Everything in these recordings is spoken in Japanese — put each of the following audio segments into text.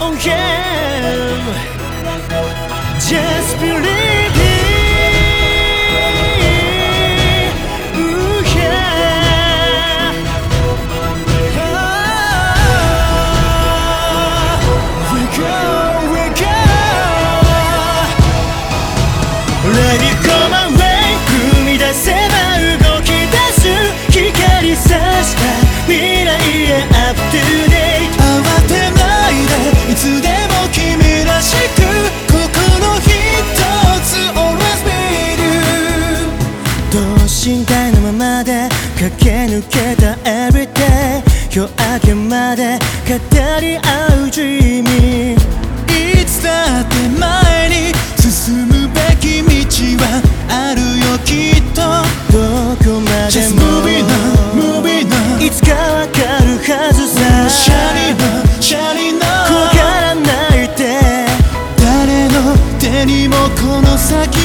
Oh yeah, just believe. 等身大のままで駆け抜けた Everyday 今日明けまで語り合う君いつだって前に進むべき道はあるよきっと。どこまでも。Just moving on, いつかわかるはずさ。シャリのシャリの。怖がらないで誰の手にもこの先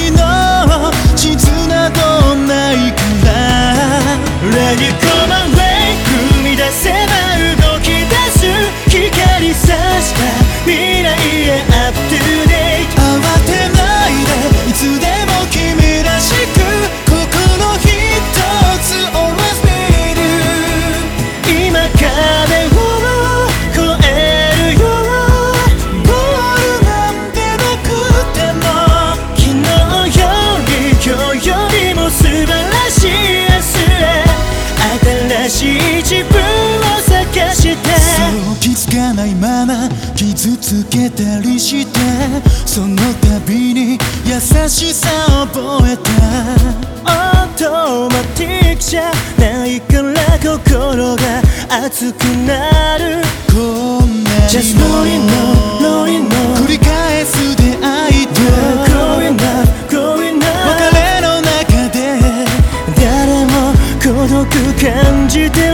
つけたりしてその度に優しさを覚えた。オートマティックじゃないから心が熱くなる。こんなに Just knowing no, knowing no 繰り返す出会いと Growing up, growing up. 別れの中で。誰も孤独感じて